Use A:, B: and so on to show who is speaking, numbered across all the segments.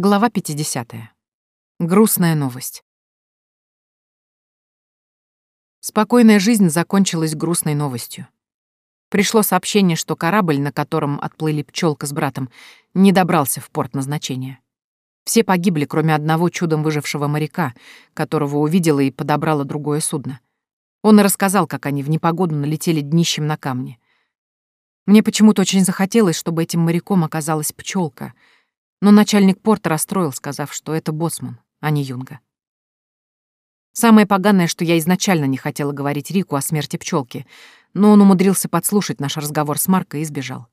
A: Глава 50. Грустная новость. Спокойная жизнь закончилась грустной новостью. Пришло сообщение, что корабль, на котором отплыли пчелка с братом, не добрался в порт назначения. Все погибли, кроме одного чудом выжившего моряка, которого увидела и подобрала другое судно. Он и рассказал, как они в непогоду налетели днищем на камни. Мне почему-то очень захотелось, чтобы этим моряком оказалась пчелка — но начальник порта расстроил, сказав, что это боссман, а не Юнга. Самое поганое, что я изначально не хотела говорить Рику о смерти пчелки, но он умудрился подслушать наш разговор с Маркой и сбежал.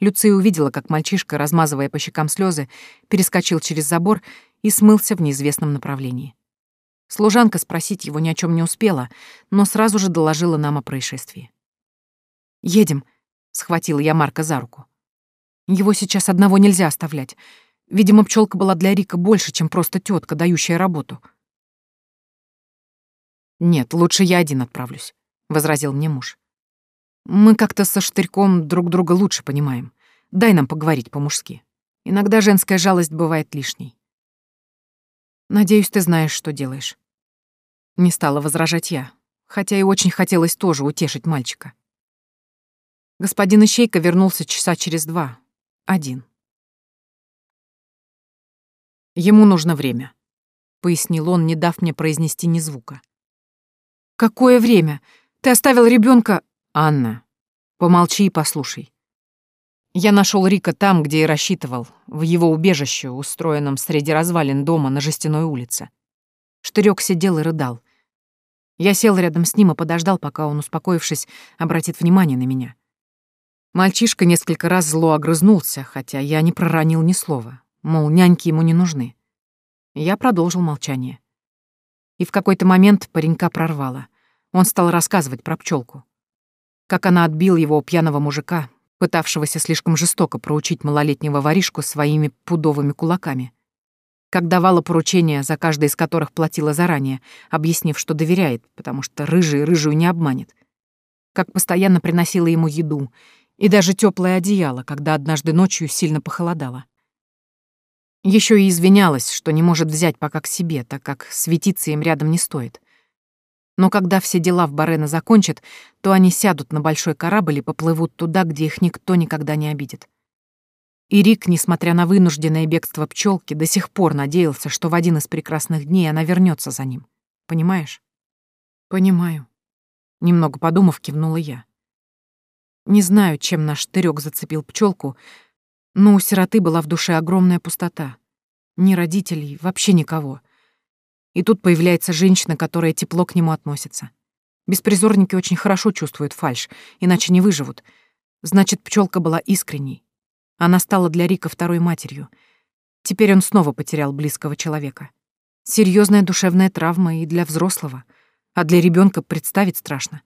A: Люция увидела, как мальчишка, размазывая по щекам слезы, перескочил через забор и смылся в неизвестном направлении. Служанка спросить его ни о чем не успела, но сразу же доложила нам о происшествии. «Едем», — схватила я Марка за руку. Его сейчас одного нельзя оставлять. Видимо, пчелка была для Рика больше, чем просто тетка, дающая работу. «Нет, лучше я один отправлюсь», — возразил мне муж. «Мы как-то со штырьком друг друга лучше понимаем. Дай нам поговорить по-мужски. Иногда женская жалость бывает лишней». «Надеюсь, ты знаешь, что делаешь». Не стала возражать я, хотя и очень хотелось тоже утешить мальчика. Господин Ищейка вернулся часа через два, один. Ему нужно время, пояснил он, не дав мне произнести ни звука. Какое время? Ты оставил ребенка, Анна. Помолчи и послушай. Я нашел Рика там, где и рассчитывал, в его убежище, устроенном среди развалин дома на жестяной улице. Штырек сидел и рыдал. Я сел рядом с ним и подождал, пока он, успокоившись, обратит внимание на меня. Мальчишка несколько раз зло огрызнулся, хотя я не проронил ни слова, мол, няньки ему не нужны. Я продолжил молчание. И в какой-то момент паренька прорвало. Он стал рассказывать про пчелку. Как она отбил его пьяного мужика, пытавшегося слишком жестоко проучить малолетнего воришку своими пудовыми кулаками. Как давала поручения, за каждое из которых платила заранее, объяснив, что доверяет, потому что рыжий рыжую не обманет. Как постоянно приносила ему еду и даже теплое одеяло, когда однажды ночью сильно похолодало. Еще и извинялась, что не может взять пока к себе, так как светиться им рядом не стоит. Но когда все дела в Барена закончат, то они сядут на большой корабль и поплывут туда, где их никто никогда не обидит. И Рик, несмотря на вынужденное бегство пчелки, до сих пор надеялся, что в один из прекрасных дней она вернется за ним. Понимаешь? Понимаю. Немного подумав, кивнула я. Не знаю, чем наш штырек зацепил пчелку, но у сироты была в душе огромная пустота. Ни родителей, вообще никого. И тут появляется женщина, которая тепло к нему относится. Беспризорники очень хорошо чувствуют фальшь, иначе не выживут. Значит, пчелка была искренней. Она стала для Рика второй матерью. Теперь он снова потерял близкого человека. Серьезная душевная травма и для взрослого, а для ребенка представить страшно.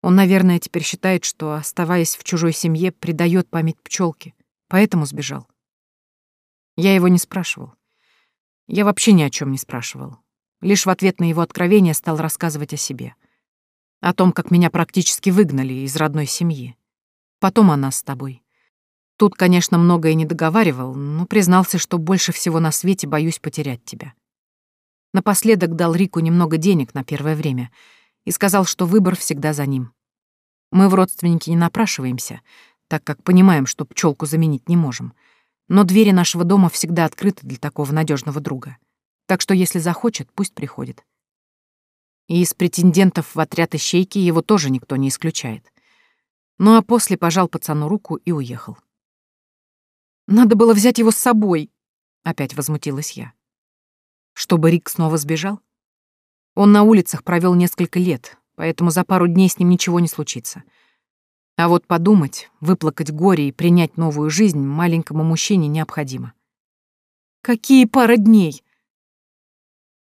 A: Он, наверное, теперь считает, что, оставаясь в чужой семье, предает память пчелки, поэтому сбежал. Я его не спрашивал. Я вообще ни о чем не спрашивал. Лишь в ответ на его откровение стал рассказывать о себе. О том, как меня практически выгнали из родной семьи. Потом о нас с тобой. Тут, конечно, многое не договаривал, но признался, что больше всего на свете боюсь потерять тебя. Напоследок дал Рику немного денег на первое время — и сказал, что выбор всегда за ним. Мы в родственники не напрашиваемся, так как понимаем, что пчелку заменить не можем. Но двери нашего дома всегда открыты для такого надежного друга. Так что если захочет, пусть приходит. И из претендентов в отряд ищейки его тоже никто не исключает. Ну а после пожал пацану руку и уехал. «Надо было взять его с собой», — опять возмутилась я. «Чтобы Рик снова сбежал? Он на улицах провел несколько лет, поэтому за пару дней с ним ничего не случится. А вот подумать, выплакать горе и принять новую жизнь маленькому мужчине необходимо. Какие пара дней?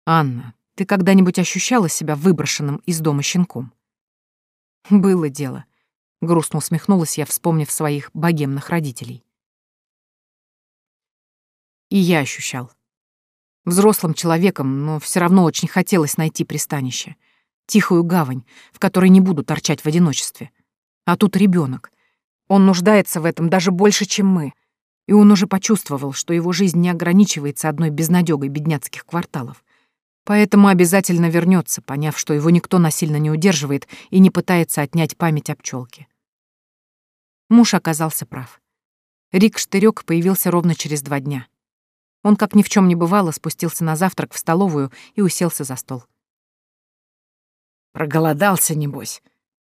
A: Анна, ты когда-нибудь ощущала себя выброшенным из дома щенком? Было дело. Грустно усмехнулась я, вспомнив своих богемных родителей. И я ощущал. Взрослым человеком, но все равно очень хотелось найти пристанище. Тихую гавань, в которой не буду торчать в одиночестве. А тут ребенок. Он нуждается в этом даже больше, чем мы. И он уже почувствовал, что его жизнь не ограничивается одной безнадёгой бедняцких кварталов. Поэтому обязательно вернется, поняв, что его никто насильно не удерживает и не пытается отнять память о пчелке. Муж оказался прав. Рик Штырёк появился ровно через два дня. Он, как ни в чем не бывало, спустился на завтрак в столовую и уселся за стол.
B: «Проголодался, небось»,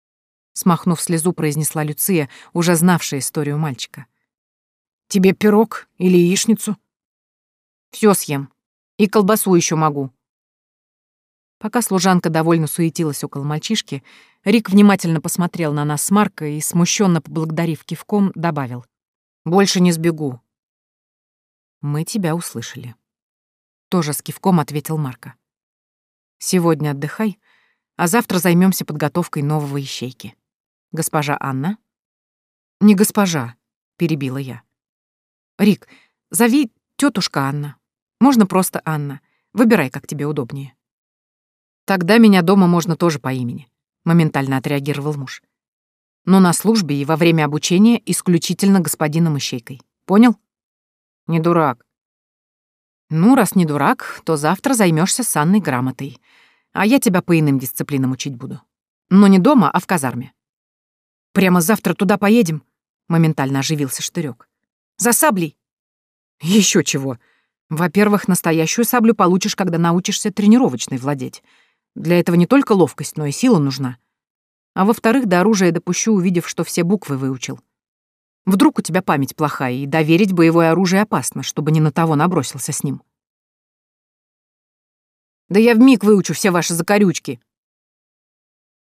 B: — смахнув слезу, произнесла Люция, уже знавшая историю мальчика. «Тебе пирог или яичницу?»
A: Все съем. И колбасу еще могу». Пока служанка довольно суетилась около мальчишки, Рик внимательно посмотрел на нас с Маркой и, смущенно поблагодарив кивком, добавил. «Больше не сбегу». «Мы тебя услышали». Тоже с кивком ответил Марка. «Сегодня отдыхай, а завтра займемся подготовкой нового ищейки. Госпожа Анна?» «Не госпожа», — перебила я. «Рик, зови тетушка Анна. Можно просто Анна. Выбирай, как тебе удобнее». «Тогда меня дома можно тоже по имени», — моментально отреагировал муж. «Но на службе и во время обучения исключительно господином Ищейкой. Понял?» «Не дурак». «Ну, раз не дурак, то завтра займешься с Анной грамотой а я тебя по иным дисциплинам учить буду. Но не дома, а в казарме. Прямо завтра туда поедем? Моментально оживился Штырёк. За саблей? Еще чего. Во-первых, настоящую саблю получишь, когда научишься тренировочной владеть. Для этого не только ловкость, но и сила нужна. А во-вторых, до оружия допущу, увидев, что все буквы выучил. Вдруг у тебя память плохая, и доверить боевое оружие опасно, чтобы не на того набросился с ним. Да я вмиг выучу все ваши закорючки.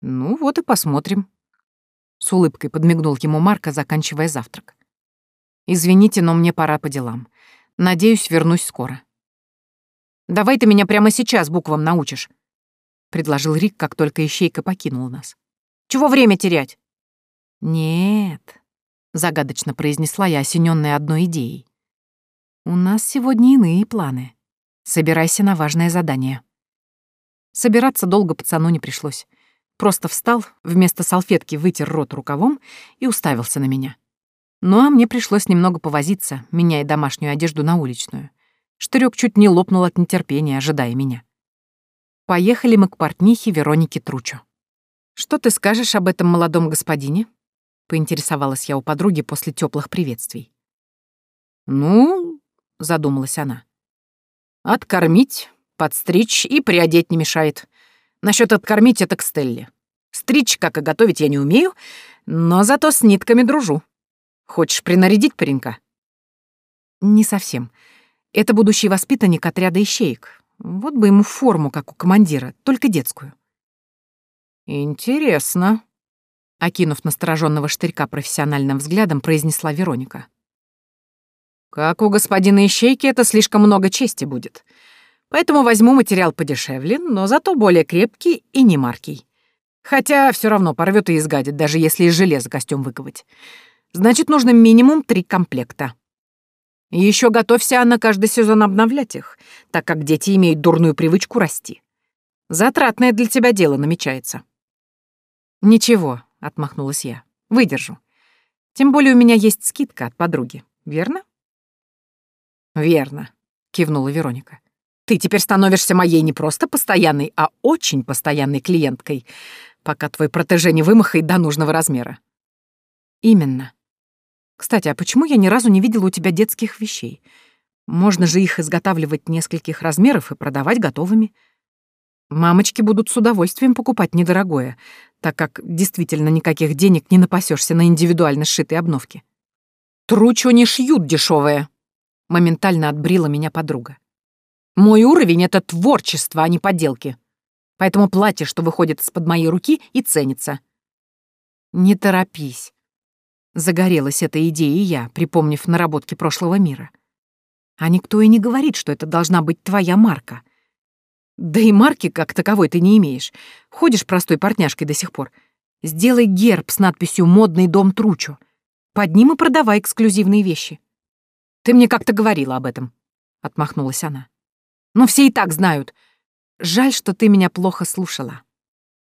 A: Ну вот и посмотрим. С улыбкой подмигнул ему Марка, заканчивая завтрак. Извините, но мне пора по делам. Надеюсь, вернусь скоро. Давай ты меня прямо сейчас буквам научишь, предложил Рик, как только ищейка покинул нас. Чего время терять? Нет, загадочно произнесла я, осененная одной идеей. У нас сегодня иные планы. Собирайся на важное задание. Собираться долго пацану не пришлось. Просто встал, вместо салфетки вытер рот рукавом и уставился на меня. Ну а мне пришлось немного повозиться, меняя домашнюю одежду на уличную. Штырёк чуть не лопнул от нетерпения, ожидая меня. Поехали мы к портнихе Веронике Тручу. «Что ты скажешь об этом молодом господине?» — поинтересовалась я у подруги после теплых приветствий. «Ну...» — задумалась она. «Откормить, Подстричь и приодеть не мешает. Насчет откормить это к Стелле. Стричь, как и готовить, я не умею, но зато с нитками дружу. Хочешь принарядить паренька? Не совсем. Это будущий воспитанник отряда ищеек. Вот бы ему форму, как у командира, только детскую. Интересно. Окинув настороженного штырька профессиональным взглядом, произнесла Вероника. Как у господина Ищейки это слишком много чести будет. Поэтому возьму материал подешевле, но зато более крепкий и не маркий. Хотя все равно порвет и изгадит, даже если из железа костюм выковать. Значит, нужно минимум три комплекта. Еще готовься на каждый сезон обновлять их, так как дети имеют дурную привычку расти. Затратное для тебя дело намечается. Ничего, отмахнулась я. Выдержу. Тем более у меня есть скидка от подруги, верно? Верно, кивнула Вероника. Ты теперь становишься моей не просто постоянной, а очень постоянной клиенткой, пока твой протеже не вымахает до нужного размера. Именно. Кстати, а почему я ни разу не видела у тебя детских вещей? Можно же их изготавливать нескольких размеров и продавать готовыми. Мамочки будут с удовольствием покупать недорогое, так как действительно никаких денег не напасешься на индивидуально сшитые обновки. Тручу не шьют дешевое. Моментально отбрила меня подруга. Мой уровень — это творчество, а не подделки. Поэтому платье, что выходит из-под моей руки, и ценится. Не торопись. Загорелась эта идея я, припомнив наработки прошлого мира. А никто и не говорит, что это должна быть твоя марка. Да и марки как таковой ты не имеешь. Ходишь простой портняшкой до сих пор. Сделай герб с надписью «Модный дом Тручо». Под ним и продавай эксклюзивные вещи. Ты мне как-то говорила об этом, — отмахнулась она. Но все и так знают. Жаль, что ты меня плохо слушала.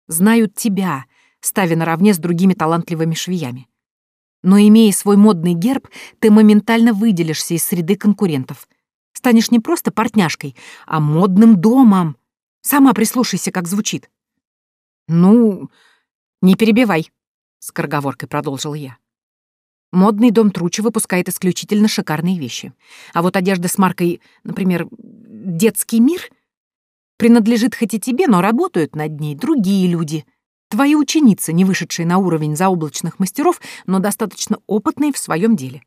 A: Знают тебя, ставя наравне с другими талантливыми швеями. Но имея свой модный герб, ты моментально выделишься из среды конкурентов. Станешь не просто портняшкой, а модным домом. Сама прислушайся, как звучит. Ну, не перебивай, — скороговоркой продолжил я. Модный дом Тручи выпускает исключительно шикарные вещи. А вот одежда с маркой, например, «Детский мир» принадлежит хоть и тебе, но работают над ней другие люди. Твои ученицы, не вышедшие на уровень заоблачных мастеров, но достаточно опытные в своем деле.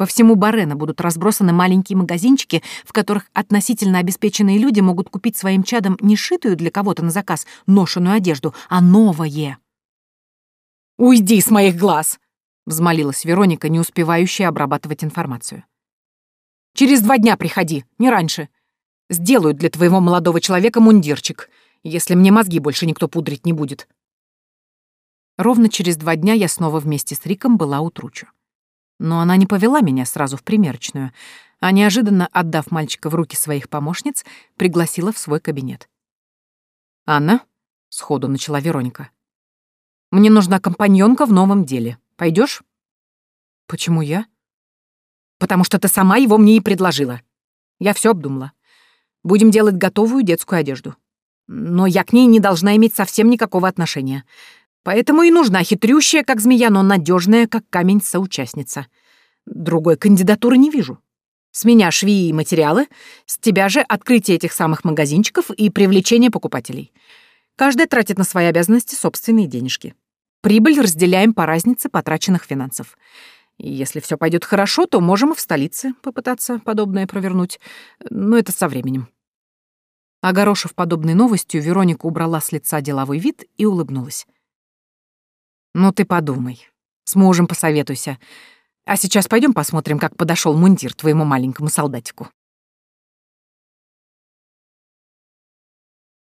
A: По всему Барена будут разбросаны маленькие магазинчики, в которых относительно обеспеченные люди могут купить своим чадам не шитую для кого-то на заказ ношеную одежду, а новое. «Уйди с моих глаз!» — взмолилась Вероника, не успевающая обрабатывать информацию. «Через два дня приходи, не раньше. Сделают для твоего молодого человека мундирчик, если мне мозги больше никто пудрить не будет». Ровно через два дня я снова вместе с Риком была у Тручу. Но она не повела меня сразу в примерочную, а неожиданно, отдав мальчика в руки своих помощниц, пригласила в свой кабинет. «Анна?» — сходу начала Вероника. «Мне нужна компаньонка в новом деле. Пойдешь? Почему я? Потому что ты сама его мне и предложила. Я все обдумала. Будем делать готовую детскую одежду. Но я к ней не должна иметь совсем никакого отношения. Поэтому и нужна хитрющая, как змея, но надежная, как камень, соучастница. Другой кандидатуры не вижу. С меня швеи и материалы, с тебя же открытие этих самых магазинчиков и привлечение покупателей. Каждая тратит на свои обязанности собственные денежки. Прибыль разделяем по разнице потраченных финансов. И если все пойдет хорошо, то можем и в столице попытаться подобное провернуть. Но это со временем. Огорошив подобной новостью, Вероника убрала с лица деловой вид и улыбнулась. «Ну ты подумай. С мужем посоветуйся. А сейчас пойдем посмотрим, как подошел мундир твоему маленькому солдатику».